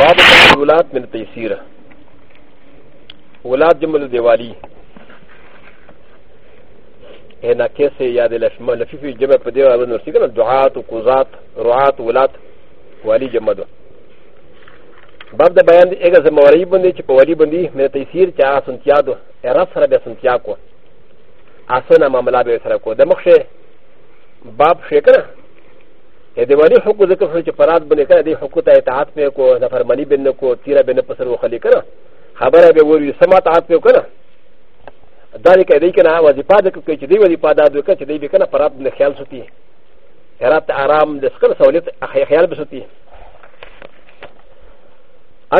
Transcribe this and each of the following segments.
بعد الولاد من التيسير ولاد جمل الدوالي هنا كيسي يا دي لشما لفي في جمع بديو على نفسي كما دعاة وقضاة رعاة ولاد والي جمع دو باب دا بيان دي اغا زموالي بندي چه پوالي بندي من التيسير چه آغا سنتيا دو ارس سر بیا سنتيا کو آسنا معاملہ بیا سر کو دا مخشه باب شکنه د ولی حقوق ذکر شو چې فراد بنې کړه د حقوق ته اطاعت مې کو د فرمانی بنه کو تیرا بنه پسر وخلی کړه خبره به وری سما اطاعت مې کړه دا لري کې دی کنه وظیفه د کې چې دی وظیفه دا دوی کې چې دی به کنه فراد نه خیال ستی هرات آرام د سکر سہولت خیال بستی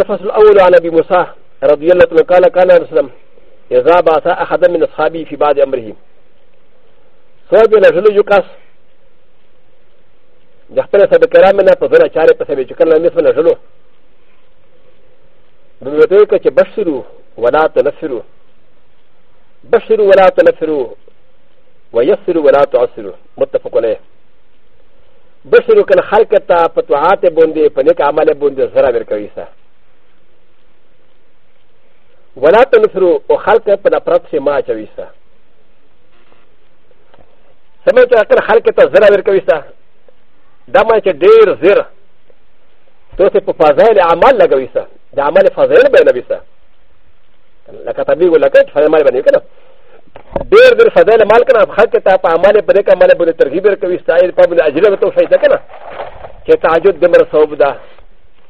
الفصل الاول عن ابي موسى رضي الله عنه قال كان رسول الله اذا بعث احد من اصحابه في بعض امره سوى بين رجل يقاس د خپل سبب کرام نه په زنه چاره په سبب چکر نه مثله جلو د وته کې چې بشرو ولا تنفرو بشرو ولا تنفرو ويسرو ولا تعسرو متفق عليه بشرو کله خلق ته په طاعت باندې په نیک عمل باندې زرا ورکوي سا ولا تنفرو او خلق په نفرت سي ما چوي سا سمه ته خلق ته زرا ورکوي سا ダマチェディーズルトセポファザイアマルラガウィサダマルファザイルベナビサラカタビウラケッファマルバニカナディーズルファザイルマルカナハケタパマレブレカマレブレタギブルカウィサイルパブラジルトシャイタカナチェタジュデムラソブダ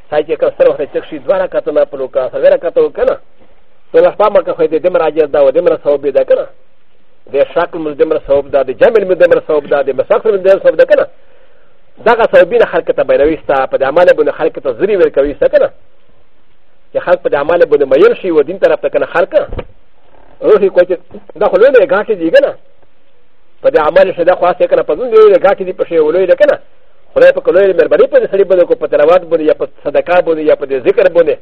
サイチェカスロヘチェクシドラカトナプロカサベラカトカナトラファマカフェディムラジャダウデムラソブダカナでシャクルムデムラソブダでジャミルムデムラソブダでマサクルムデムラソブダカナだがサビのハルカタバイラウィスタ、パダマレブのハルカタズリウェルカウィスタカナ。やはりパダマレブのマヨシーをディンタラプタカナハルカ。ロシーコイチ、ダホルネガキディガナ。パダマレシダホアセカナパズンディガキディパシェウレカナ。ホレパコレメバリプレスリブのコパタラワーブリアパサダカブリアパデゼカラブネ。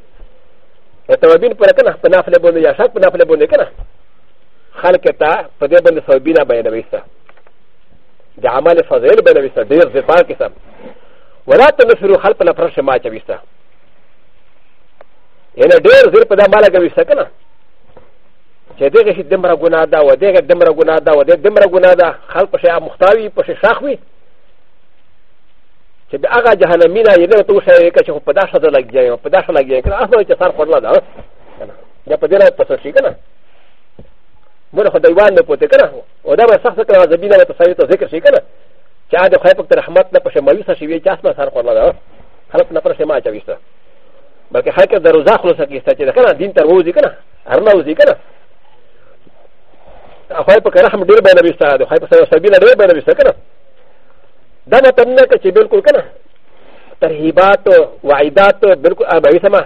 やたわびんパラカナ、パナフレブネやシャープナフレブネカナ。ハルカタ、パデブネサビナバイラウィスタ。د عمل فضایل به نویسته ډېر زفار کسم ولا تنفرو خلق له فرش ما چويسته یعنی ډېر زیر په دا مالا کويسته که نه چې دغه شي دمره ګناه ده و دغه دمره ګناه ده و دغه دمره ګناه ده خلق په شی مختاوي په شی شاخ وي چې هغه جهنمي نه یې نه ته وشي که چې په دا شته لګ ځای په دا شته لګ ځای که نه هغه چې سر خورلا ده یا په دې نه پسر شي که نه م ن خ د ي و ا ن ن پ و ت ي ك ن ه و د ا ب ا س خ ت ك ن ا ز ب ي ن ا و ت س ا ي ت ذكر شيء كنا ك ا د خ ي ب ك ت ر ح م ت ن ا ب ش م ا ي و س ا شيء ك ا س م ا سار قرنا ده خلق ن ا ب ر ش م ا ج ا و ي س ت ا بلكي خلق د ر و ز ا خ ل و س ك ي س ت ا ك ن ا دين ت ر و ز ي كنا ارنا و ز ي كنا خ ي ب ك ر ح م دير بين ا و ي س ت ا د خ ي ب س ا س ب ي ن ا دير بين ا و ي س ت ا كنا ده ما تمنا ك ش ي بلكل كنا ترهيبات و وعيدات بلكل ا ب ا ي س م ا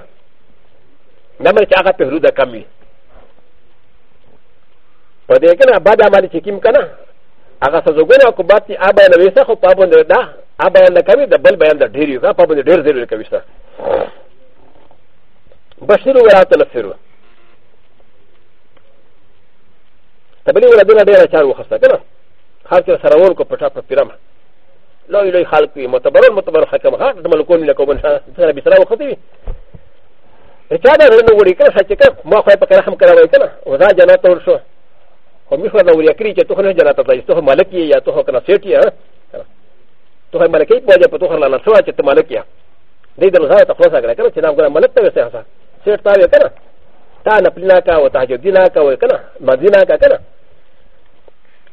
نمر ش ا غ ا ت ه ر و د ا كامل په دې کې نه بعد عمل چې کیم کنه هغه سزګونه کو باتي آ بیان ویسه خو په باندې دا آ بیان نه کوي د بل بیان د ډیر یو په باندې ډیر ډیر کوي سره بشیر ولا تلفرو تبلی ولا دونه ډیر چار وخسته کنه خاص سره ور کو پټا په پیرم لو لوی خلق وي متبر متبر حکم ها د ملکون له کوم سره بسره وختي چا دا غره نو وړي کنه چې ما خو په کرم کراوي کنه ودا جنات ور شو خو میخوا دا وریکري چې توخه نه جنت ته ایستو ملک یا توخه کنه سیټ یا توخه ملکی په وجه په توخه لاله سوا چې ته ملک یا دې د غا ته خلاص کړه کنه چې نام کنه ملک ته وسه حسا سیټ تا وې کنه تا نه پلینا کا او تهجد دینا کا وې کنه مدینا کا کنه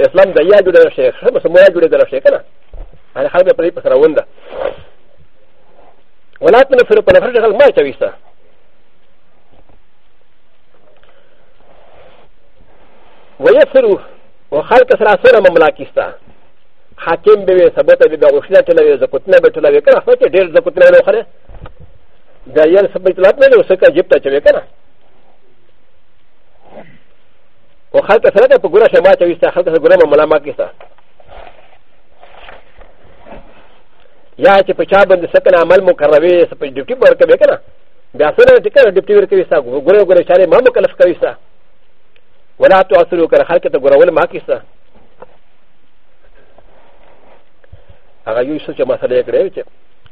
اسلام د یا جوړه شیخ بس مو یا جوړه دره شیخ کنه هغه خلک پرې پسرونده ولات من فرق نفر دغه ما چويسته ويسرو وخلق سرا سرا مملاكستا حاكم بوي سبوتا بي بغوشنا تلاوي زكوتنا بتلاوي كنا فكر دير زكوتنا نوخره دا يل سبت لات ملو سكا جبتا چوي كنا وخلق سرا تا پگورا شما چويستا خلق سرا گورا مملاكستا یا چې په چا باندې سکن عمل مکروي سپې ډیوټي ورکوي کنه بیا سره ټیکره ډیوټي ورکوي ستا ګوره ګوره چاره ما مکلف کوي ستا ولا تؤثروا كرهك تقرأوا الماكسة هذا يوسف كما سألت عليه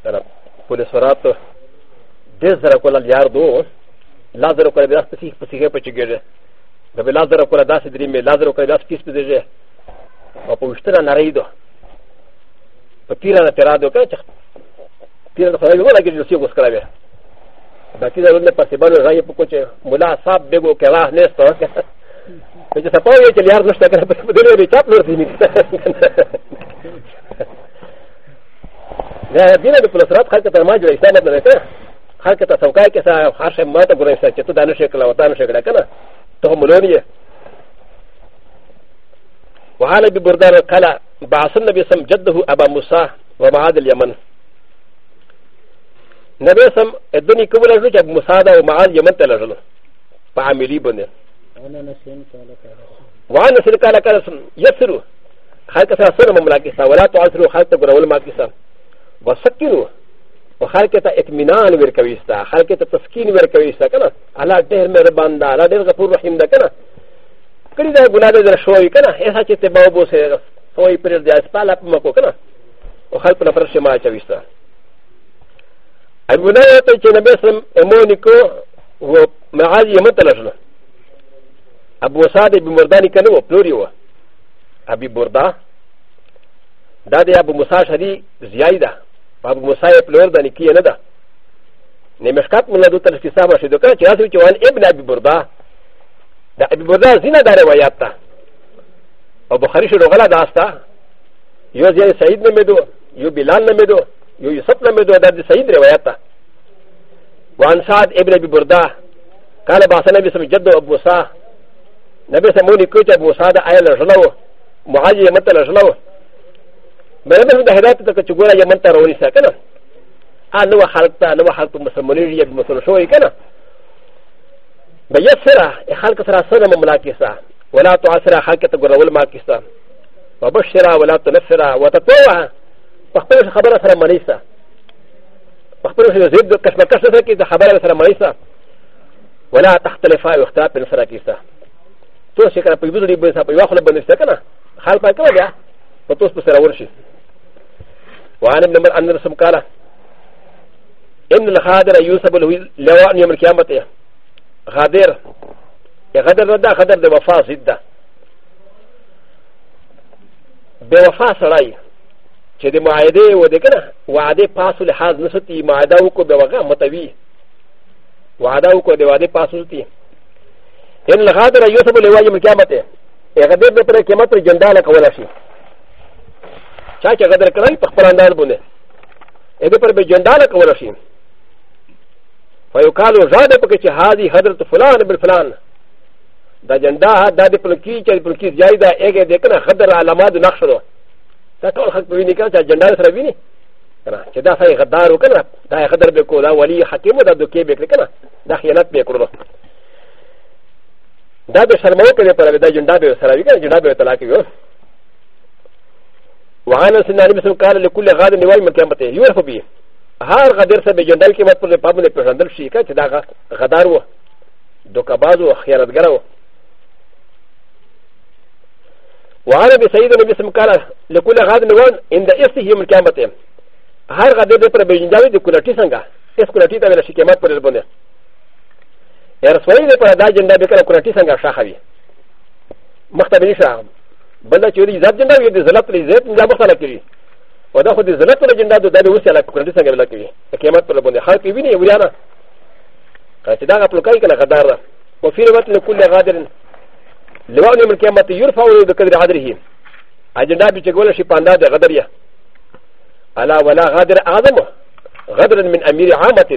أنا كل صراط دزر كل اليار دو لازر كل بلاس تسيح بسيحة بچگره دبي لازر كل داس دريمي لازر كل بلاس كيس بزيجه وپوشتنا نريدو پتیرا نترادو كنا چخ تیرا نخلاوی ولا گیر جلسی گسکراوی باقی دا رول پاسبانو رای پکوچه ملا صاحب بگو که راه نیست چې سپا یې چې یار نشته کنه په دې لري چاپ لور دی نه دینه د پولیس رات خلک ته ما جوړ ایستانه نه ده خلک ته څوکای کې سره خاصه ما ته ګورې چې ته دانش کله وتا نشه کړه کنه ته مولونی وعلى ببردان قال بعث النبي سم جده ابا موسى ومعاد اليمن نبي سم الدنيا كبرى ابو موسى ومعاد اليمن تلجلو فعملي بنيه وعن نسل قال كرسم يسرو خلق سر مملاكسا ولا تعسرو خلق قرول ماكسا وسكنو وخلق تا اطمینان ورکويستا خلق تا تسكين ورکويستا كنا على دير مربان دا على دير غفور رحيم دا كنا کړي دا ګناه در شوی کنه ایسا چې ته باو بوسه سوې پر دې اسپاله په مکو کنه او خلق نه پر شما چويستا ابو نه ته چې نبی سم امونیکو و معاذ یې متلشنه ابو سعد ابن مرداني كانوا بلوريو ابي بردا دا دي ابو موسى شدي زياده ابو موسى بلور داني كي ندا نمشكات من لدو ترسكي سابا شدو كان چراسي وچوان ابن ابي بردا دا ابي بردا زينه دا روايات تا او بخاري شدو غلا داستا يو زياد سعيد نمدو يو بلال نمدو يو يوسف نمدو دا دي سعيد روايات تا وعن سعد ابن ابي بردا قال باسنا بسم جدو ابو موسى なべさもにくちゃぼさだあやらしろ、もはやまたらしろ。まだだらとかちゅうがやまたらおりさかな。あのはたのはともさもりやもそのしょいかな。ばやせら、えはかさらさらもらきさ、わらとあせらはかたごらわまきさ、わばしらわらとなせら、わたとは、わかるはばらさらまりさ。わかるはずっとかしばかしらきさ、はばらさらまりさ。ولا تختلفا واختلاف من سرقيسه تو چې کله په یوه لري به سا په یو خپل باندې شته کنه حال پای کوي بیا په توس په سره ورشي وعن ابن عمر ان رسم قال ان الخادر يوسف له لواء يوم القيامه غادر غادر ده غادر ده وفا ضد به وفا سړی چې د معاهده و د کنه وعده پاسو لحاظ نستی معاهده وکړه به وغه متوي وعده وکړه د وعده پاسو نستی ان الغادر يوسف لواجه من كامته غدر بطر كامت جندالة كولا شيء شاكا غدر كراني تخبران دار بني غدر بجندالة كولا شيء فيقال زاد بكتش هذه حضرة فلان بالفلان دا جندا دا دي پلکی چا پلکی جای دا اگه دیکنا خدر علامات نقش دو تا ټول خلق په ویني کړه چې جندا سره ویني کنه چې دا سړی غدار وکنه دا غدر به کو دا ولی حکیم دا دوکې به کړه کنه دا خیانت به کړو だべしゃもくれぱらだじんだべさらびかじんだべたらきよ。わなせなりみそかれくれがでにわいまかまて、よほび。はがでさべじんだけまっぷれぱむれぷらんだしかちだが、がだろ。どかばぞ、やらがろ。わなべさいでみそかれ、くれがでにわん、んだいすひむかまて。はがでぷらべじんだべでくらきさんが、すくらきたべらしかまっぷれぼね。ر س و ي د پ ر د ا ج ن د ا ب ك ر ك ر ت ي س ن ج ا ش ا خ و ي م خ ت ب ن ي ش ا بل د ا چوري زاب جندا وي د زلط لي زيت لا بخلا كري و دا خو د زلط ل جندا د دالي وسه لا ك ر ت ي س ن ج ا كري قیامت پر بند خلق وي ني وريانا قاعده دا خپل کای کنه غدار و في وقت لكل غادر لو ان من قیامت يرفع له بقدر غادره اجندا بي چگول شي پاندا د غدريه الا ولا غادر اعظم غدر من امير عامه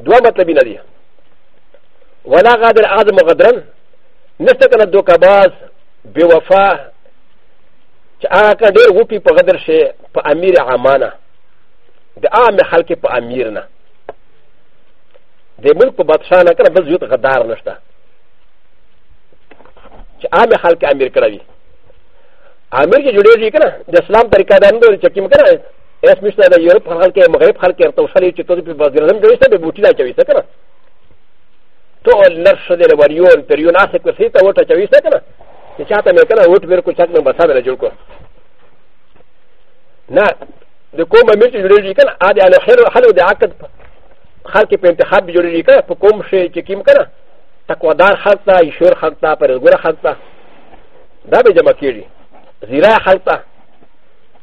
دوه مطلبی نه دي ولا غادر اعظم غدرن نشته کنه دوکه باز بې وفا چې هغه که ډېر وپي په غدر شي په امیر عامانه د عام خلکې په امیر نه د ملک په بادشاه نه کنه بل زیات غدار نشته چې عام خلک امیر کړوي امیر چې جوړېږي کنه د اسلام طریقه ده نه چې کوم کنه ا س م ش ن ا د یورپ خلک مغرب خلک ارتو شلی چې توځي په بازار زم جوړ شته به بوټی لا چوي سره تو لر شدې له وریون پر یو ناسه کو سیته وټه چوي سره چې چاته مې کنه وټ ور کو چاک نه بسا به جوړ کو نه د کومه مې چې جوړیږي کنه ا دې له خیر حل د عقد خلک په انتخاب جوړیږي کنه په کوم شی چې کیم کنه تقوادار خلک تا ایشور خلک تا پرګور خلک تا دا به جمع کیږي زیرا خلک تا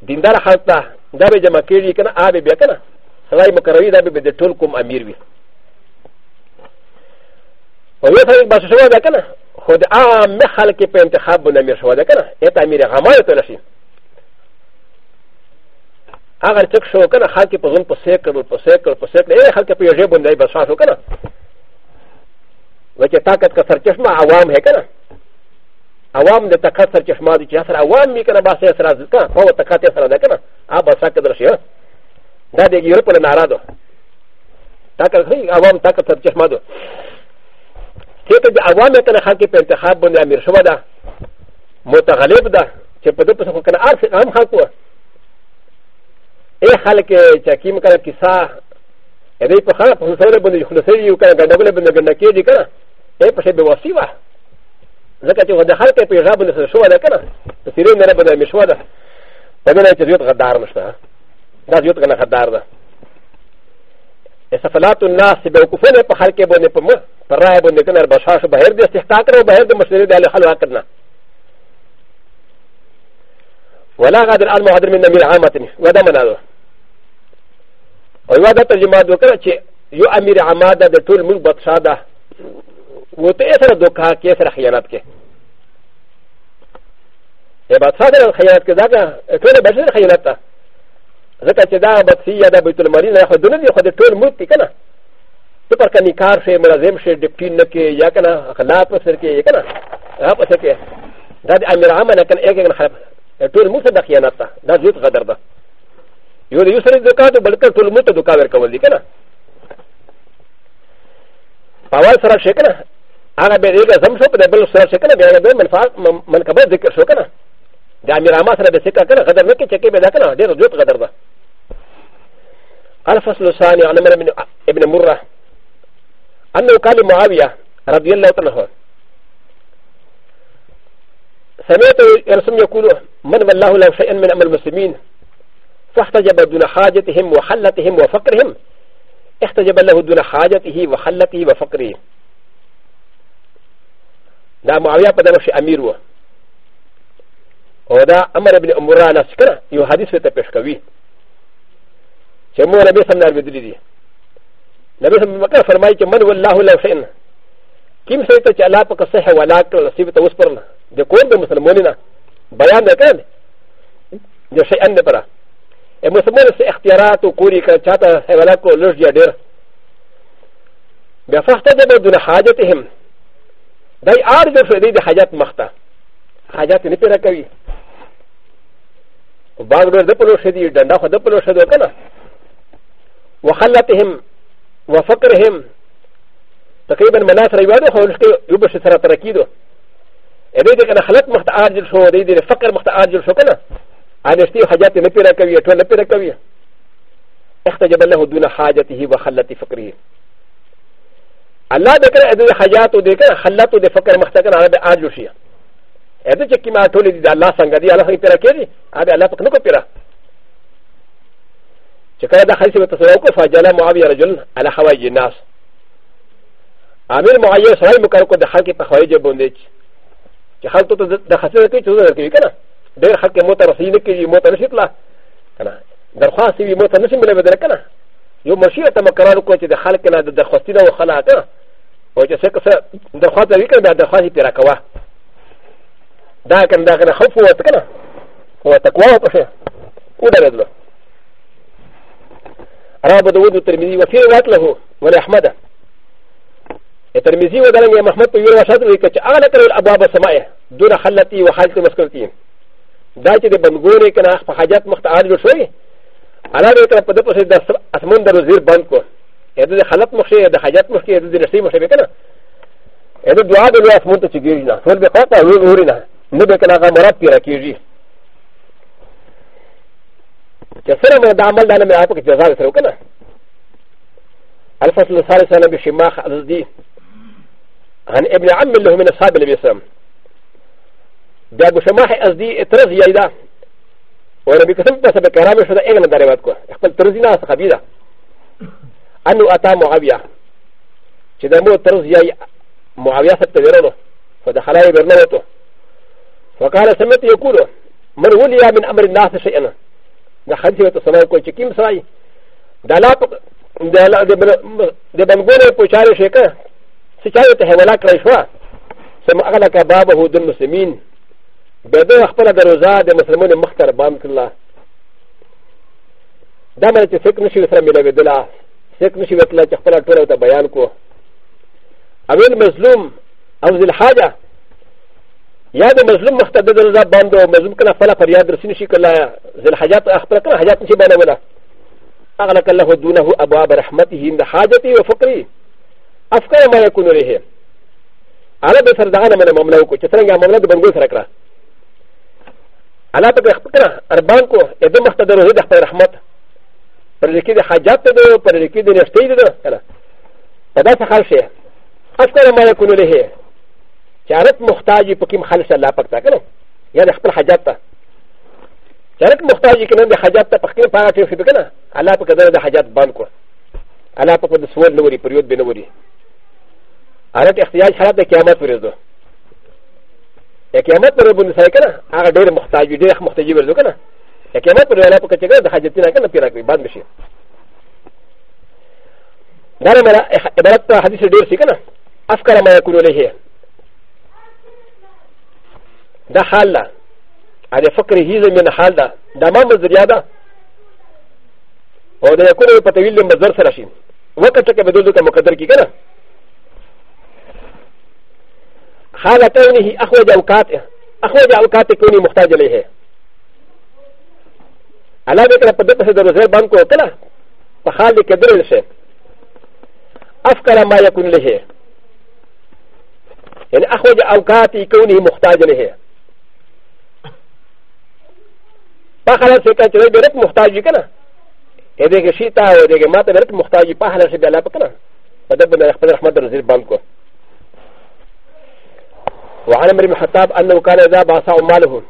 دیندار خلک تا だべじゃまけりかなあべべかなさらいもかれだべべでとるこんあみるび。およそにばしょだかなほであめはるきぺんてはぶなみしょだかなえたみれはまよとらしい。アガチョクショーカーハキポズンポセクルポセクルポセクルエハキポヨジェブンデバサーカーウチェタカツカサチェスマアワムヘカナアワムデタカサチェスマディチェスラアワムミカナバセスラズカオタカテスラデカナアバサカダシアダディヨープルナラドタカリアワンタカタチマドテクアワメタナハキペンタハブナミシュワダモタハレブダチェプトプソフォカナアンハコエハレケチャキムカラキサエレポハラポソレブルユクセリユカラガダブルブルブルケディカラエプシェブワシワ ذكرت ان هذا الشيء يجب ان يكون هناك شيء يجب ان يكون هناك شيء ا ل ن ا ت ي ت غدار مشتا دا ت ي ت غنا غدار دا سفلات الناس بوقوفنا بحركه بني بما براي بني كنا بشاش بهر دي استحقاق بهر دي مشتري دي الحلوى كنا ولا غادر الان مهاجر من امير عامتني ودا منالو ويوادا ترجمات وكرا شيء يو امير عماده دي طول ملك بطشاده وتاثر دوكا كيسر خيانات كي ا ب ا ت س ا د ر الخيارات كذاك تولى بشر الخيارات ذكا كذا بطسية دا بيت المالين ياخد دون دي ياخد تول ملك تي كنا تبر كان نكار شي ملازم شي دكتين نكي يا كنا خلاف سر كي يا كنا هاب سر كي دا دي امير عام انا كان ايجا كان خلاف تول ملك دا خيانات دا زيوت غدر دا يود يسر الدكاتو بلكن تول ملك دكا وركول دي كنا اول سر شي كنا هذا بيجا زمشو بدبل سر شي كنا بيجا بمنفعة منكبات ذكر شو كنا دا میراما سره د سکه کنه غدر نه کې چې کې به دا کنه ډېر جوت غدر ده الفصل الثاني عن عمر بن ابن مره انه قال معاويه رضي الله عنه سمعت يرسم يقول من الله لو شيئا من امر المسلمين فاحتجب دون حاجتهم وحلتهم وفقرهم احتجب له دون حاجته وحلته وفقره دا معاويه قد امير هو او دا امر ابن امرا لاس کنه یو حدیث ته پیش کوي چې مو نبی سم نار ودلی دي نبی سم مکه فرمایي چې من والله لا شئن کیم سې ته چې الله پاک صحه ولا کړ نصیب ته وسپرنه د کوم د مسلمانینه بیان نه کړ د شیء ان پره ا مسلمان سه اختیارات او کوری کړ چاته حواله کو لږ یا ډیر بیا فخته د دون حاجتهم دای ار د فدی د حاجت مخته حاجت نه پیرا کوي バグルドプロシディ、ダンダファドプロシドカナ。ウォハラティヘム、ウォファクルヘム、タケベンメナサリワドホンスケ、ウブシサラタラキド。エレディケナハラクマタアジルショー、ディディファクルマタアジルショーカナ。アレスティーハジャティネペラカビア、トレペラカビア。احتجب له دون حاجته وخلت فكره الله ذكر هذه حاجاته ذكر خلته فكر مختلف على الآجوشيه ا د ه چې کما ټول دي د الله څنګه دي الله یې پیرا کړي ا د الله پک نه کو پیرا چې کله دا حدیث به تاسو کو فاجل معاویه رجل على حوائج الناس امیر معاویه سره مکر کو د خلک په خوایج باندې چې خلک ته د خسر کې څه درکې کنه ډېر خلک مو ته رسیدل کې مو ته نشي تلا کنه درخواست وي مو ته نشي ملي بدل کنه یو مرشي ته مقرر کو چې د خلک نه د درخواستینه وخلا کنه او چې څه درخواست وکړي دا درخواست پیرا کوه だかんだからほふわたかな。わたこわたしゃ。おだれだ。アラブドウドテレビジーはフィーワーラーウォレハマダ。エテレビジーはダレンやマハマトユーワシャドウィケチアラカルアババサマイドラハラティーはハイトマスクティー。だけでバンゴレーキャナハジャッマタアリルシェイ。アラブドパドパセダスアスモンダロゼルバンコ。エディハラトマシェイ、ハジャッマシェイ、ディレシーマシェイケナ。エディドアドラスモントチギリナ。それでパパウルウリナ。نو به کنه هغه مراد پیره کېږي چې سره به دا عمل دا نه مې په کې جزا سره وکړه الفصل الثالث انا بشماخ الزدي عن ابن عم له من اصحاب النبي صلى الله عليه وسلم دا بشماخ الزدي اترز يايدا ونبي كتب بس بكرامه شو دا اغنى دا روایت کو خپل ترزي نه صحابي ده انه اتى معاويه چې دا مو ترز ياي معاويه سره تدرنه فدخلای برنوته فقال سمت يقول من ولي من امر الناس شيئا د خنجي ته سمای کو چې کیم سای د لا د بنګولې پوښاره شي که چې چا ته حواله کړی شو سم اغلا کا بابه د مسلمین به د خپل د روزه د مسلمانو مختر بام الله دا مې چې فکر نشي سره ملوي دلا فکر نشي وکړه چې خپل ټول ته بیان کو اویل مظلوم او ذل حاجه やでもずんもしたでるざばんど、もずんかなファラファリアドシニシカラ、ゼルハヤト、アフラカラハヤトシバナウナ。アラカラホドナホアバーラハマティヒン、ハジャティオフォクリ。アフカラマヤコノリヘ。アラベサダナマナマナコ、チェサンガマナドバンゴサラカラ。アラベサダナマナマナコ、エドマスタドロザファラハマト。パレキデハジャトド、パレキデネスティド、パダサハシェ。アフカラマヤコノリヘ。چارت محتاج پکیم خالص الله پاک تا کنه یا د خپل حاجت ته چارت محتاج کنه د حاجت ته پکیم پاره ته شي کنه الله پاک د حاجت باندې کو الله پاک د سوال نوري پریود به نوري حالت احتیاج حالت د قیامت ورځ ده یا قیامت پر باندې سره کنه هغه ډېر محتاج ډېر محتاج ورځ کنه یا قیامت پر الله پاک چې د حاجت نه کنه پیرا کوي باندې شي دا مره عبارت حدیث ډېر شي کنه افکر ما یکون له دا حال ده ا د فکر هیزه من حال ده دا ما مزریا ده او دا یکونه په طویل مزر سره شي وکړه چې به دلته مقدر کی کنه حال کونه اخوج اوقات اخوج اوقات کونه محتاج الیه الا ذکر په دغه سره روزه باندې کو کله په حال کې درل شي افکر ما یکون له یعنی اخوج اوقات کونه محتاج الیه パハラセカチレベルモタジカナエデゲシタウデゲマテベルモタジパハラセベラパカナパデブナパラマダルズバンコ وعن امر الخطاب انه كان اذا باصا عماله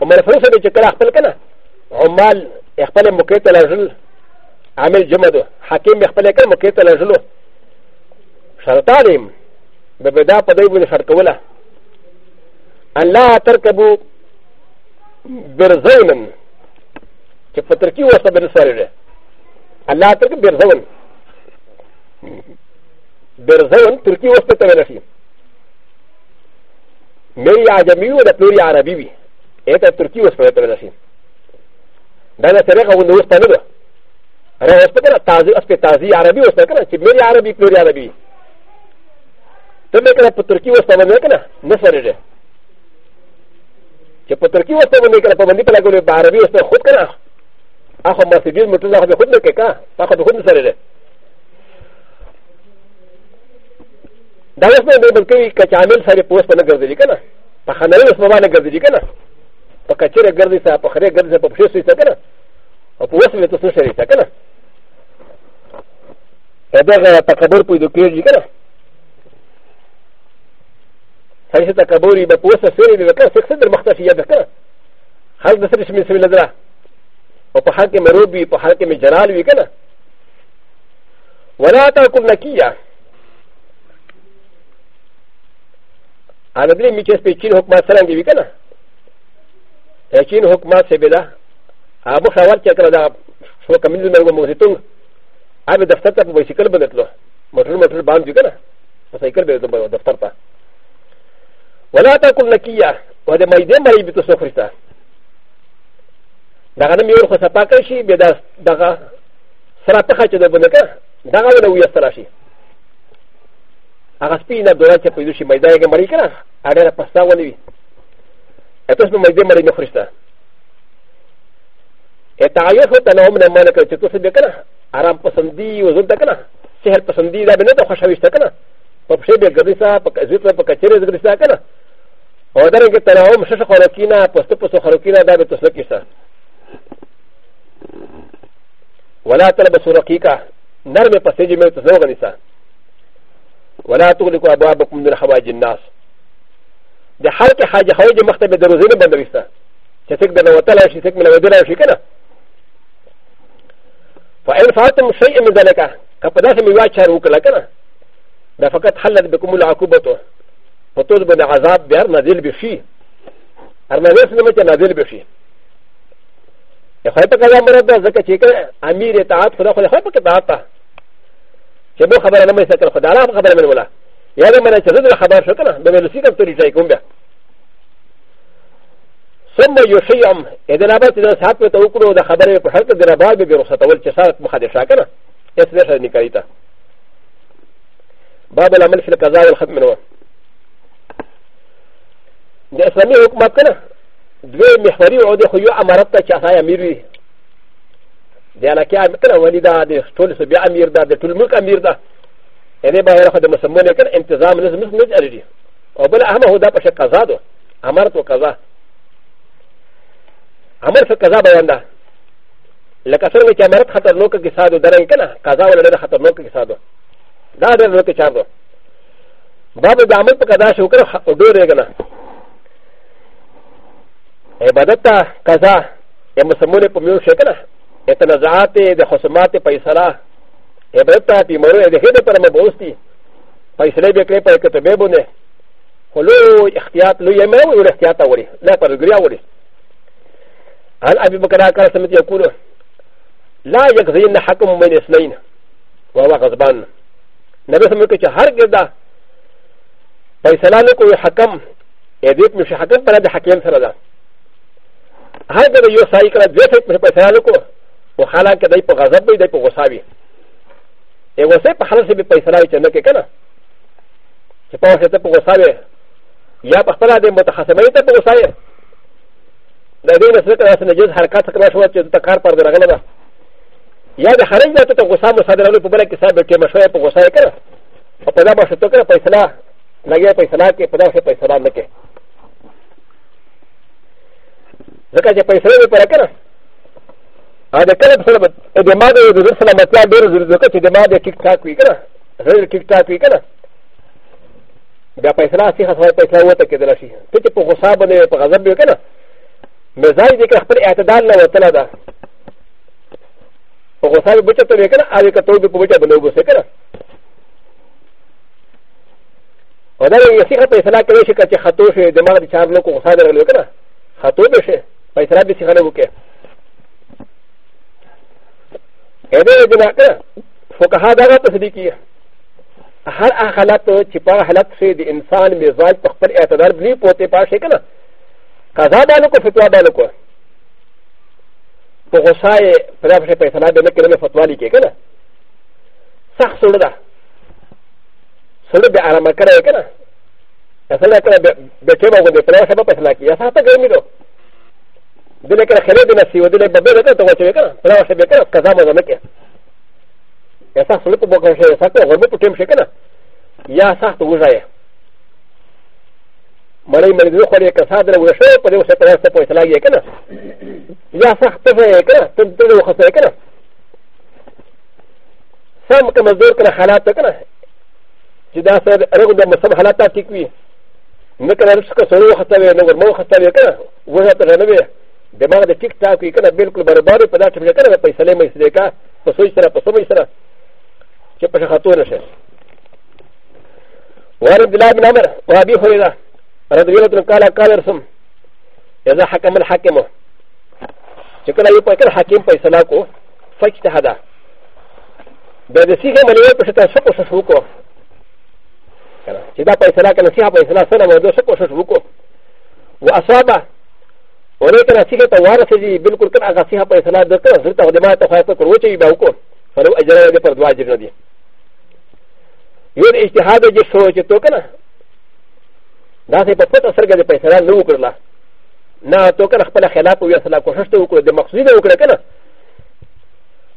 ومن الفلوس اللي تكره اخبل كنا عمال يخبل مكيت الرجل عامل جمده حكيم يخبل كنا مكيت الرجل شرطانهم ببدا قضيب شرطوله ان لا تركبوا برزون چې په ترکی وسته بر سره ده الله ترک برزون برزون ترکی وسته ته ورسي مې عجمي او د پوري عربي وي اته ترکی وسته ته ورسي دا نه سره غو نو وسته نه ده را وسته کنه تازه اسپه تازه عربي وسته کنه چې مې عربي پوري عربي ته مې کنه په ترکی وسته نه کنه نه سره ده چې په ترکی وسته باندې کړه په باندې په لګولې په عربي وسته خود کړه اخو مسجد مطلع خو خود نه کړه اخو خود نه سره ده دا اوس نه بل کوي که چامل سره پوس په نه ګرځي کنه په خنل اوس په باندې ګرځي کنه په کچره ګرځي سره په خره ګرځي په پښې سوي کنه او په اوس به تاسو شریته کنه دا هغه تکبر په دې کې کنه サイセタカボリバポサセリビバカセクセルマタシヤベカハルダセリシミセミラダオパハケメロビパハケメジャラリウィケナワラタコナキヤアナブリミチェスペチンホクマサランギウィケナエチンホクマセベラアボハワチェクラダフォカミズメルモジトンアベダフタタブウィシカルベネトロマトルマトルバンジュケナサイクルベネトロマトルバンジュケナ ولا تكن لكيا وهذا ما يدم عليه بتسخرتا دغه نم یو خو سپاکه شي به دغه سره تخه چې د بنکه دغه ولا وي سره شي هغه سپینه دولت چې پیدا شي مېدا یې مړی کړه اړه پستا ولې وي اته نو مېدا مړی نه خرسته اته یو خو ته نو مې مانه کړ چې تاسو به کنه آرام پسندي وزن تکنه شهر پسندي دا به نه ته خوشاوي تکنه パシェベガリサ、パカズル、パカチェレズグリサカナ。オダレゲタラオムシャシャホロキナ、ポストポソホロキナ、ダビトスキサ。ولا تلبسوا رقيقا نرمي بسجي من تزوغ نساء ولا تغلقوا ابوابكم من حواج الناس د حالت حاجه حواج مختب د روزين بند رستا چې تک د وتلا شي تک مل ودلا شي کنه فإن فاتم شيء من ذلك کپدا سم یو چارو کلا کنه だファカタハラビコムラアコバトフォトズブナアザービアナディルビフィアナディルビフィアナディルビフィアファカラムラダザケチキアミリタアフォラフォラファカタタシャボハバラメセクフォダラファバラメウラやれまねちょっとハバーショカナベルシカントリジャイコンビア ثم يشيم اذا نبات اذا سحبت اوكرو ده خبره بحركه درباب بيرسطول تشارك محدثه كنا يسلسل نكايته باب العمل في القضاء والختم منه د اسلامي حکومت کنه دوی محوري او د خو یو امارت ته چا امیر وي د علاقه امیر کنه ولی دا د ټول صوبې امیر دا د ټول ملک امیر دا یعنی به راخه د مسمنه کنه انتظام لازم نه لري او بل اهمه هو دا په قضا دو امارت او قضا عمل في قضا بیان ده لکه څنګه چې امارت خطرناک کې ساده درنګ کنه قضا ولر خطرناک کې ساده だれのけちゃうの。バブダムパカダシュクラウドレガナ。エバダタ、カザ、エムサムネポミューシェクラ、エタナザーテ、デホソマテ、パイサラ、エバダタ、ピモレ、デヘデパラマボスティ、パイセレビクレパイケトベボネ、ホロー、エキヤト、ルヤメウ、エキヤタウリ、ラパルグリアウリ。アンアビブカラカラサメティアクル、ラヤクゼン、ハコムメネスレイン、ワワガズバン。なべさまかちゃはげだ。パイサラのこやはかん。えでみしゃはかんからではけんさらだ。はげだよさいからでせっぱいさらのこ。おはらかでいぽがざぶでぽごさび。えごせっぱはらせびパイサラいちゃなきゃかな。パワセットポゴサビ。やパパラでもたはせまいたポゴサビ。だれのせいかなせなじゅうはかたかなしわちゅうたかんぱらでらがな。یا د خارج نه ته غوسه مصادره په بل کې صاحب ټیم شوی په غوسه کړه او په دا به شتو کړه فیصله لګیا فیصله کې په دا څه فیصله نه کې ځکه چې فیصله به پر کړه ا د کله سره د ما د د سره مطلب ډیر ځکه چې د ما د ټیک ټاک وی کړه زه ټیک ټاک وی کړه بیا فیصله سي خاصه فیصله وته کېدل شي ته چې په غوسه باندې په غضب وکړه مزاج دې خپل اعتدال نه وتل ده ここさえぶちゃとめかな、あれかとぶこぶちゃぶのぶせかな。おだれにせかといさらけれしかちはとし、でまだちゃんのこさでるかな。はとべし、ばいさらびしかなぶけ。えででなかな、フォカハダラとせりき。ハラハラとチパハラツセディ、インサン、ミザイ、パクパリアタダル、ブリポテパシェかな。カザダルコフィトラダルコ。په غوسه یې په دغه شی په اعتنا به نه کلمې فتوا لیکي که نه سخت سړی ده سړی بې ارامه کړی که نه سړی کله بېټېبه غوندې په دغه شی په اعتنا کړي یا سخته ګرمي ده دله کله خلې دې نسی و دله ببه دته وچې کنه پر واشه به کنه قضا مزه نه کې یا سخت لپ بوکه شي سخت غربه پټم شي کنه یا سخت وځای マレーメルドコレクサーでウェショー、プレスプレスポイトライエケナ。ヤサクトフェエケナ、トントロウホセケナ。サムカマドルカナハラタケナ。ジダサレゴダムサムハラタティキビ。ネカラスカソロウホセケナ、モハセケナ、ウェハタレベル。でまだティクターキケナ、ビルクルバルバル、プラチュレケナ、パイセレメスデカ、パソイサラ、パソイサラ、チェパシャハトウェシェ。وعن عبد الله بن عمر وابي هريره رضوية قال قال رسم إذا حكم الحاكم شكرا يقول حكيم فيسلاكو فاجتهد بعد سيغة مليون بشتا شكو ششوكو شدا فيسلاك نسيها فيسلا سنة موضوع شكو ششوكو وأصابه ولكن سيغة وارث جي بالكل كان أغاسيها فيسلا دكتور زرتا ودماء تخايفة كروتي يباوكو فلو أجرى لدي فردوا أجر ندي يون اجتهاد جي شوكي توكنا ダセパパタサガデパイサランドウクラなトカラパラヘラポヤサラコシトウクラデマクシドウクラカナ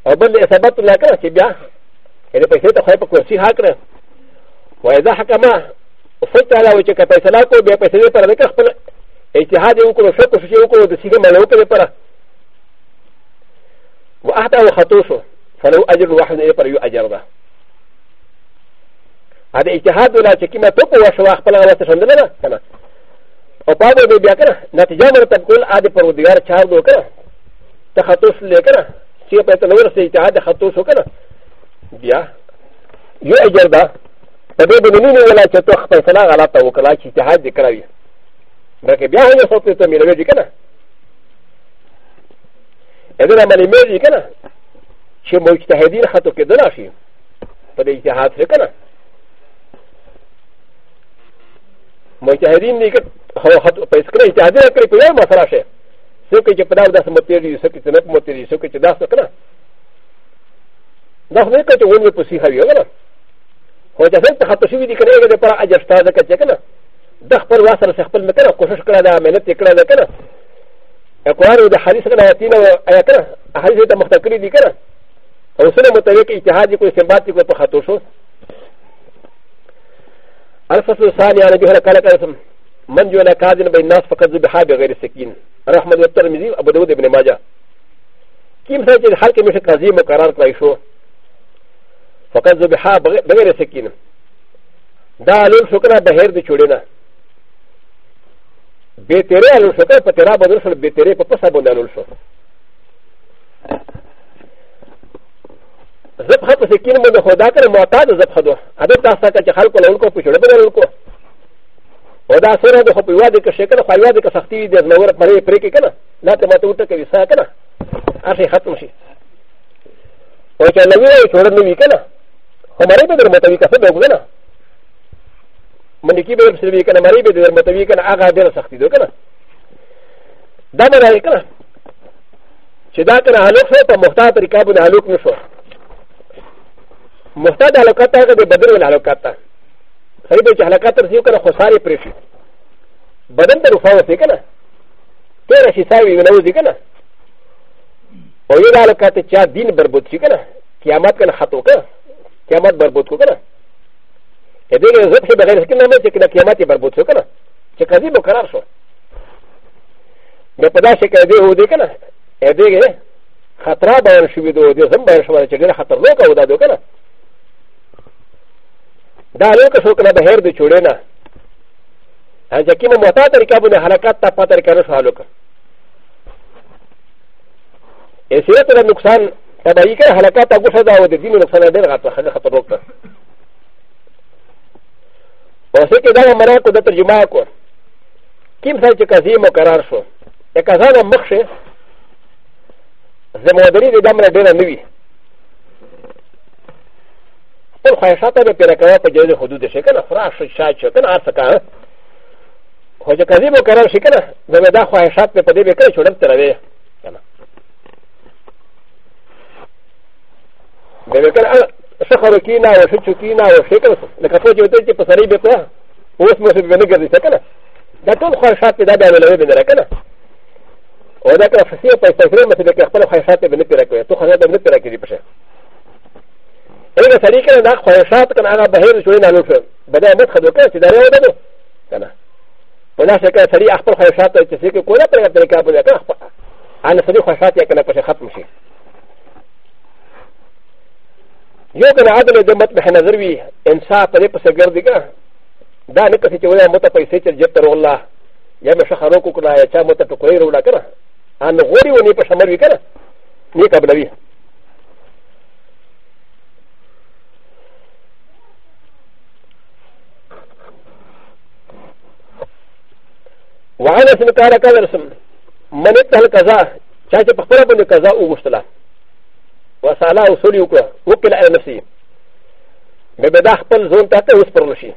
アバデサバトラカナシビアエレペセタハイパクシハクラワイザハカマフォタラウチェカパイサラコビアパイセレパラレカスパラエチハデウクラショコシウクラデシガマロケレパラワアタウハトソファロアジルワハネレパラユアジャルダアディチハドラチキマトコワシワーパラワーシャンデラカナオパブルビアカナナティジャマルタコルアディパウディアチャードカナタハトスレカナシアペトノーセイタアデハトソカナビアユアジャダパブルミニウラチトハパサラアラタウカラチテハディカラビアだけビアウォークトミルディカナエレラマリメディカナシモイチタヘディラハトケドラシーパディジャハトレカナ مجاهدین دې پیسې کړې چې حاضر کړې په یو مسله شي څوک چې په دا داسې متیر دي څوک چې نه په متیر دي څوک چې داسې کړه دا خو نه کړه چې ونې په سیخه وي کنه خو چې څنګه خطو شوي دي کړې دې پر اجر شته ځکه چې کنه د خپل واسره خپل مکنه کوشش کړه دا مهنت کړه دا کنه اقوار د حدیث کنه آیتین او آیا کنه حدیث ته مختصری دي کنه او سره متوقع اجتهاد کو استنباط کو په خطو شو الفصل الثاني عن ابي هريره قال قال من جعل كاذن بين الناس فقد ذبح بغير سكين رحمه الترمذي ابو داود بن ماجه كيف سجل حلقه مش كاظيم وقرار كايشو فقد ذبح بغير سكين دا لون شكرا بهير دي چوڑينا بيتري لون شكرا پترا بدل سر بيتري پپسا بندا لون شكرا زبخه په سکین باندې خدا کړ معتاد زبخه دو هدا تاسو کا چې خلکو لونکو په جوړ بدل لونکو او دا سره د خو په یاد کې شکل خو یاد کې سختي دي د نور پرې پرې کې کنه لا ته ماته وټه کوي سا کنه ارشي ختم شي او چې نو وی جوړ نه وی کنه هماري به در متوي کا څه دغه نه منډي کې به سر وی کنه مری به در متوي کنه هغه ډېر سختي دو کنه دا نه راځي کنه چې دا کنه هلوک ته محتاط طریقہ باندې هلوک نشو مختار حلقات هغه د بدن ول حلقات ته صحیح دی چې حلقات تر سیو کنه خسارې پرې شي بدن ته رفا وسی کنه تیر شي ساوي ولوځي کنه او یو حلقات چې دین بربود شي کنه قیامت کنه خطو کنه قیامت بربود کو کنه دې له زړه بغیر کنه مې چې کنه قیامت بربود شو کنه چې قضیه مقرر شو به په داسې کې دې هو دې کنه دې خطر بیان شوی دی او دې زم بیان شوی چې ډېر خطرناک او دا دوه کنه だよくそこらでヘルでちゅうれな。アジャキムモタタリカブのハラカタパタリカのハロカ。エセレトラのクサン、タバイカハラカタゴサダウディムのサナデラとハラカタロカ。おせけだがマラコダトジマコ。キムサチカゼモカラーソ。エカザナムクシェ。ザマドリディダムラデラヌビ。خپل خواهشات به پیره کوه په جایز حدود شي کنه خورا شاد شو کنه هر څه کوه خو چې کذیب وکرار شي کنه نو به دا خواهشات به په دې به کړی چې ډم ته روي کنه بیا به کنه څه خوراکي نه او څه چوکي نه او څه کنه لکه څو چې وتل چې په سړی به په اوس مو څه به نه ګرځي څه کنه دا ټول خواهشات به دا بیا ولوي به نه کنه او دا که فسیه په استفراغ مته به خپل خواهشات به نه پیره کوي تو خدای به نه پیره کوي په شه هغه سړي کنه دا خواهشات کنه هغه بهر جوړې نه لوټه بدا نه خدو کنه چې دا یو ده کنه په دا شکل سړي خپل خواهشات چې څه کوله په هغه طریقه باندې کنه خپل ان سړي خواهشات یې کنه په ختم شي یو کنه عدل د مت به نظر وي انصاف پرې پسې ګرځي کنه دا نه کسي چې ولا مت پیسې چې جب تر الله یا مې شخرو کو کړه یا چا مت ټکوې وروړه کنه ان غوري ونی په شمر وی کنه نیک ابلوي وعلى اسم كالا كالا رسم من اتهل كذا شاشة بخبرة بني كذا ومشتلا وسالا وصولي وكلا وكلا على نفسي ببدا خبل زون تاتا وسبر لشي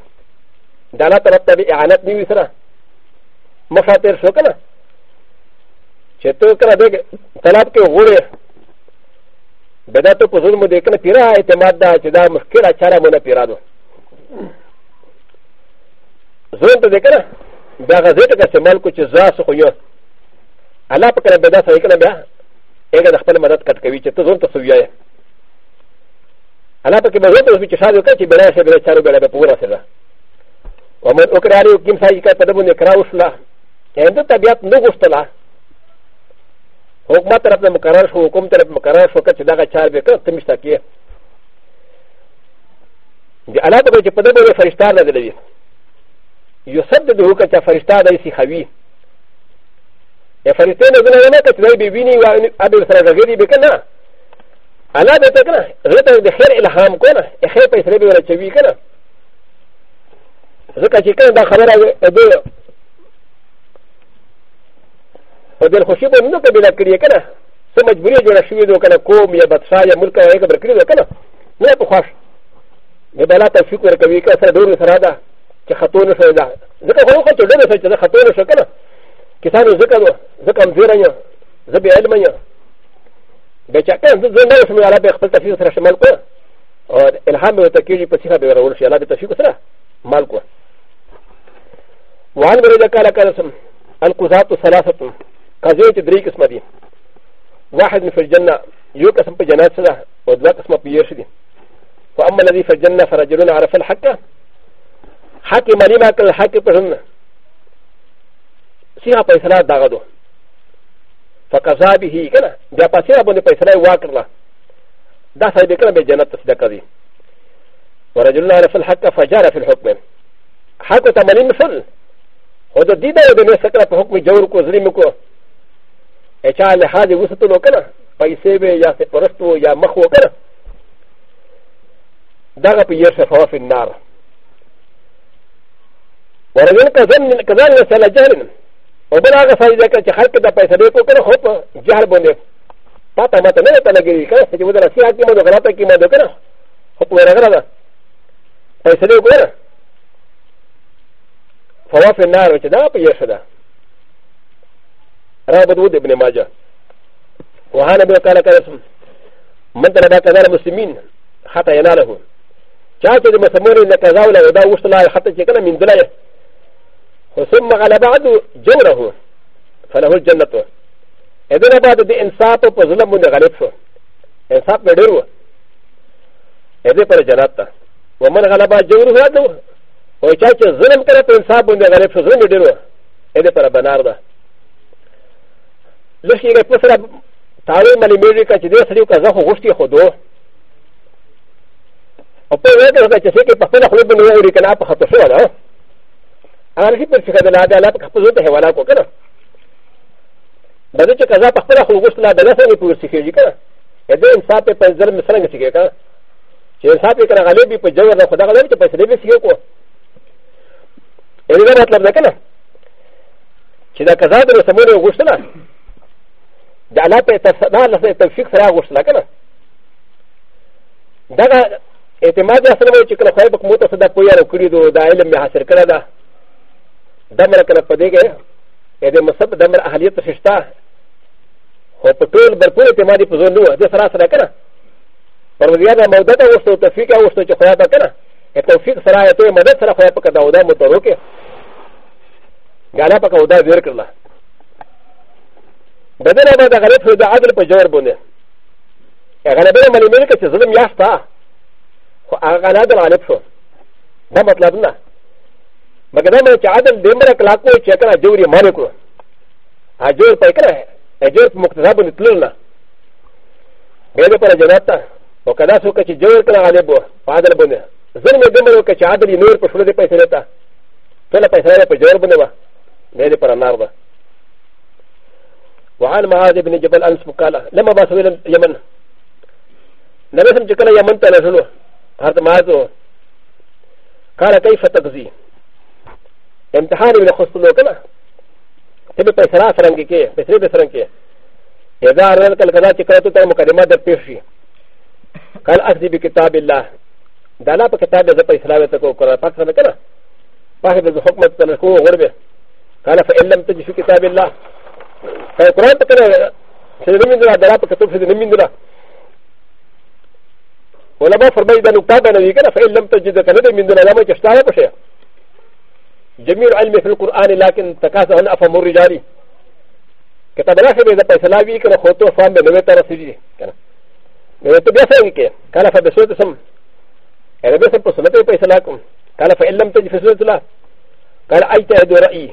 دالا ترتب اعانات نيوي سرا مشاطر شو كنا شتو كنا ديك طلاب كي غوري بدا تو پزول مو دیکھنا پیرا اعتماد دا چې دا مشکل اچارا مونږ پیرا دو زون ته دیکھنا دا غزیت کا استعمال کو چې زاس خو یو الله په کله بدا سره کله بیا هغه د خپل مدد کټ کوي چې ته زون ته سو یې الله په کې به زون ته چې شاده کوي چې بلا شه بلا چارو بلا په پورا سره ومن اکراری کیم سای کا په دبونه کراو سلا انده طبيعت نو غفتلا حکومت طرف نه مقرر شو حکومت طرف مقرر شو که چې دغه چار به کړ تمشتا کیه د الله په کې په دبونه فرشتار نه دی يسدده كتا فرشتا دايسي خوي يا فرشتين ابن انا كتلاقي بيبيني وابي بسرعه غيري بكنا انا بتكنا غير بخير الهام كنا خير بيسرعه ولا تشوي كنا ځکه چې کله دا خبره دی په دل خوشي به نو قبله کړې که نه څه مجبوري جوړه شوې ده که نه قوم یا بدشاه یا ملک یا قبر کړې ده که نه نه په خوښ د بلا توفیق ورکوي که سره ډېر سره ده چې خطونه شو دا ځکه خو خطو ډېر شو چې خطونه شو کنه کسان ځکه نو ځکه مزیره نه زبې علم نه به چا کنه زه نه شم الله به خپل تفسیر سره شمال کو او الهام به تکیږي په صحه به ورول شي الله به تفسیر سره مال کو وان غره ذکر کله سم القضات ثلاثه قضیه درې قسمه دي واحد في الجنه یو قسم په جنات سره او دوه قسمه په یوه شي فاما الذي في الجنه فرجل عرف الحق حكي مريم اكل حكي بهن سيها بيسرا دغدو فكذا به كنا بيا بسيرا بني بيسرا واكرلا دا سيدي كنا بجنة تصدق دي ورجلنا عرف الحق فجار في الحكم حكو تمريم فل هو دا دي دا يدني سكرا في حكم جوركو ظلمكو اچا لحاظ وسطلو كنا پیسے وے یا سپرست ہو یا مخ ہو کر داغا پہ یہ شفاف النار ولكن كذلك نسال جهل وبلا غسل ذلك خلق دا پیسہ دے کو کرو خوب جہل بندے پاتا ماتا نہیں پتا لگے گی کہنا سچ بدلا سیاہ کی مدو غلطہ کی مدو کرو خوب میرا غلطہ پیسہ دے کو کرو فواف النار وچ دا پا یشدا رابط ود ابن ماجہ وحانا بے قال کرسم من تنبا کذال مسلمین خطا ینالہو چاہتے دے مسلمون لکذاولا ودا وشتلا خطا چکنا من دلائے وثم غلب عدو جوره فله الجنة إذن بعد دي إنصاب وظلم من غلب شو إنصاب بدرو إذن پر جنات ومن غلب جوره عدو وچاچ ظلم کرے تو انصاب من غلب شو ظلم بدرو إذن پر بنار دا لشي غير پسرا تاوي ملي ميري کا چدي سريو کا زخو غشتي خودو او په وګړه چې څه کې په خپل خلوب نه وری کنه په خطر شو نه アラヒプシカダダラカプロテヘワラコケナ。バルチカザパフラホウスナダラサニプロシキリカ。エデンサペパズルムサンシキリカ。シェンサペカラレビプジャワラコダラチパセレビシヨコ。エレガララケナ。シダカザダラサムロウスナ。ダラペタサダラセタフィクサラウスナケナ。だが、エテマジャスのうちから、ホイブクモトスダポヤのクリド、ダイレムが発生からだ。دمر کنه پدې کې اې دې مصب دمر اهلیت ششتا هو په ټول برپور اعتمادي په ځون نو دې سره سره کنه پروردګار دا مودته وستو توفیق وستو چې خدای ته کنه اې توفیق سره یې ته مدد سره خدای په کدا ودا مترو کې غاله په کدا ډیر کړل بدل به دا غلط هو دا عدل په جوړ باندې هغه به ملي ملي کې چې ظلم یاشتا خو هغه نه دل عالم شو دا مطلب نه マガダメチアダムデムラクラコチェカラジュリマルコアジューパイカラアジューモクザブントルナベルパラジャナタオカダソカチジューカラアレボパダルボネザメデムラクチアダリノルプシュレパイセレタトラパイセレパジューボネバベルパラナバ وعن معاذ بن جبل انس قال لما باسوا الى اليمن لم يسمع كلا يمن تنزلوا هذا معاذ قال كيف تغزي امتحان من خصوصو كما تبقى بسرعة سرنكي بسرعة بسرنكي إذا أردت الكذا تكرتو تا مقدمة در پیشي قال أخذ بكتاب الله دالا پا كتاب يزا پا إسلام تكو قرآن پاك سنة كنا پاك بزو حكمة تنركو غربة قال فإن لم تجد في كتاب الله فالقرآن تكنا سيدنا من دلا دلا پا كتب سيدنا من دلا ولما فرمي دا نكتابنا دي كنا فإن لم تجد كنا من دلا لما جشتانا پا شيئا جميع علم في القرآن لكن تكاسه هنا أفهم الرجالي كتاب الله سبحانه وتعالى سلاوي كنا خوتو فهم بنوى ترسيجي كنا نوى تبيا سوي كي كلا فبسوت سم أنا بس بسنة تبيا سلاكم كلا فإلم تجي فسوت لا كلا أي تهدو رأي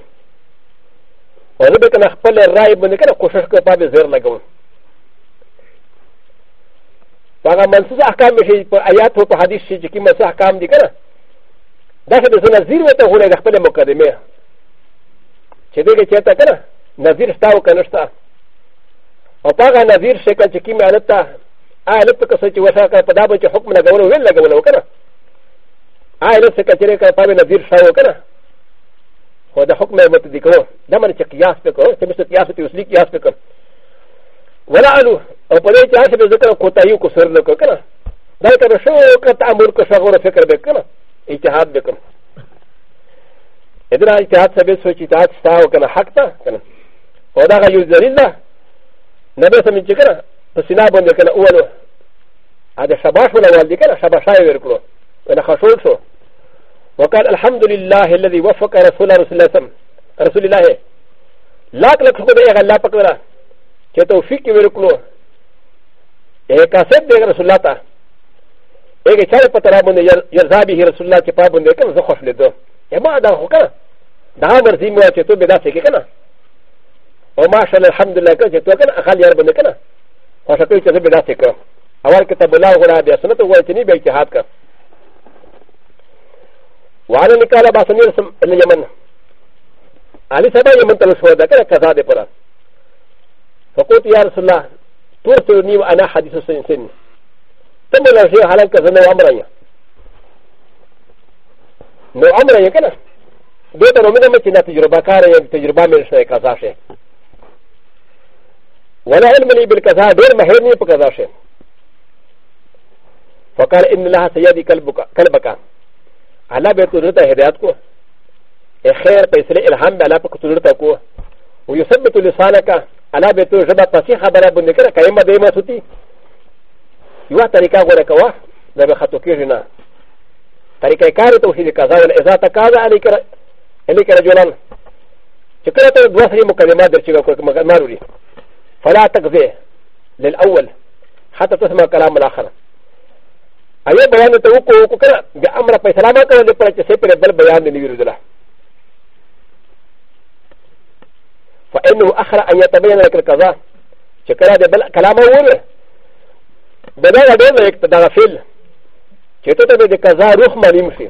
وذب كنا خبل الرأي من كنا كوشش كبا بزير لكم فأنا منسوس أحكام شيء آيات هو حديث شيء كي منسوس أحكام دي كنا だけど、そのゼロとほれがペレモカデメ。チェディケチェタカナ、ナゼルスタウカナスタ。おパガナゼルシェカチキミアレタ、アレプカセチュワサカパダブチホクマガウルウェルガウルウカナ。アレセカチェレカパベナゼルシャウカナ。ほら、ホクメモテディコロ、ダマチェキヤスペコ、セミスティアスティウスリキヤスペコ。ウラアル、オパレチアスペコタユコセルノコカナ。だから、ショーカタアムルコシャゴロフェカベカナ。اجتهاد بكم ادرا اجتهاد سبب سوچ اجتهاد ستا وكنا حق تا كنا ودا غا يوزريز دا نبي سمي چكنا پسنا بند كنا اولو هذا شباش ولا والدي كنا شباشا يركلو انا خشول شو وقال الحمد لله الذي وفق رسول رسول الله سم رسول الله لاك لك خبر ايه غلا پکورا چه توفيق يركلو ايه كاسب دي رسول الله تا ا ك ا ر ي ق ت ر ا ب ن يرزابي رسول الله كتاب ن ك ن زخش لدو يما د ا ه ك ن ا د ا م ر زيمو تتو بداسك ك ن ا وما شاء الله الحمد لله كنت تتو كن اخال يربن ك ن ا وشكوي تتو بداسك اول كتاب الله ولا بسنه ويتني باجتهادك وعلى نكال باسمير اليمن علي سبا يمن تلسودا كذا كذا دبرا فقلت يا رسول الله ترسلني وانا حديث سنسن ته به لږه حالت کې زنه امر یې نو امر یې کنه دوی ته رومینه مې چې تجربه کار یې تجربه مې شوی قضا شي ولا علم لي بالقضاء ډېر مهر نه په قضا شي فقال ان الله سيدي قلبك قلبك الله به تجربه هدایت کو خیر پیسره الهام به الله په تجربه کو ويثبت لسانك الله به تجربه فصیحه بلا بندکره کلمه دیمه سوتی یو طریقه غوره کوه دا به خطو کېږي نه طریقه کار توحید قضا اذا تقاضى عليك رجلان چې کله ته دوه سری مقدمات درچې وکړه ماروري فلا تقضي للاول حتى تسمع كلام الاخر ایا بیان ته وکړو وکړو کنه بیا امر فیصله ما کړل په چې سپره بل بیان نه ویل دلا فانه اخر ان يتبين لك القضاء چې کله بل کلام وره ب ل ا د ي ن ا ك ت د ا ف ي ل ك ت ت ب د ك ز ا روح مليم شي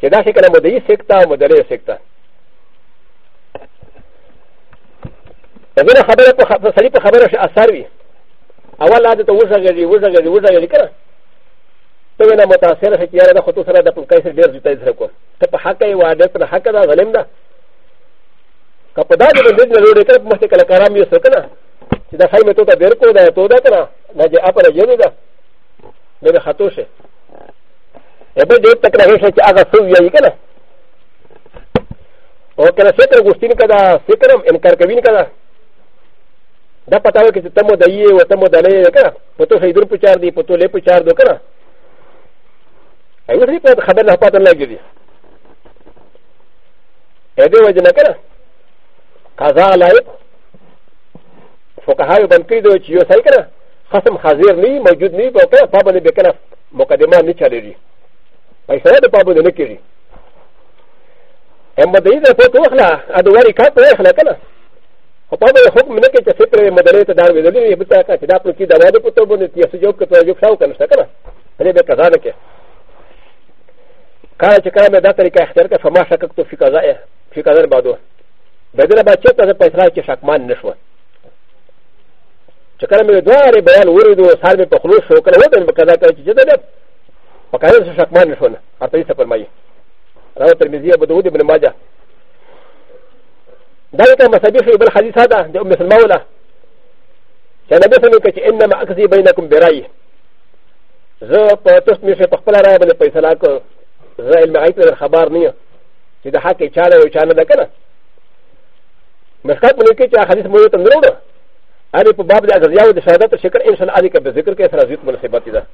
ك د ا ش ك ن ا مدعي سكتا مدعي سكتا ولكن خبره فصليب خبره شيء اثاري اول لا تتوزغلي وزغلي وزغلي كذا تبنى متاثره في كيانا خطوط سرى دفن كيس دير زيتا يزرقون تبحكي وعدت حكا غلم ده كقدر من دون لوري كرب مهتك الكرام يسرقنا ださいめとたべるこだとだから、なじあぱれよりだ。めではとし。えべでたからへしゃあがそうやいかな。おからせかごしにかだ、せかん、えんかかびにかだ。だパターンけてたもだいえ、たもだれやか。ポトヘドルプチャーディ、ポトレプチャードかな。あいつにかはべなパターンなぎり。えべわじなかな。かざらい。فقهاء بند کړي دي چې یو سړی کنه خصم حاضر نه موجود نه په په پابنه به کنه مقدمه نه چلېږي پیسې د پابنه نه کېږي اما د دې په تو اخلا ادواري کا په اخلا کنه او په دې حکم نه کې چې فکر مدلې ته دار ویلې یې بتا کا چې دا پر کې دوا د پتو باندې تیا سجو کې ته یو شاو کنه کنه پرې به قضا نه کې کله چې کله دا طریقه اختیار کړه فما شکک تو فی قضا فی قضا بعدو بدل بچته په پیسې کې شکمان نشوه چې کله مې دواره بیان ورېدو سر مې په خلوص شو کله ودرېم که دا کله چې جده ده په کاري څه شکمان شو نه اته یې څه فرمایي راو ترمذي ابو داود ابن ماجه دا یو مذهبي شی بل حدیث ده د ام سلمه ولا چې نبی صلی الله علیه وسلم انما اقضي بينكم برأي زه په تاسو مې څه په خپل رائے باندې پیسې لا کو زه علم غیب له خبر نه چې د حق چاله او چانه ده کنه مشکات ملي کې چې حدیث مو ته نورو アリポバブリアザヤウデシャダとシェクエンションアリカベゼクケーサラズムセバティダ。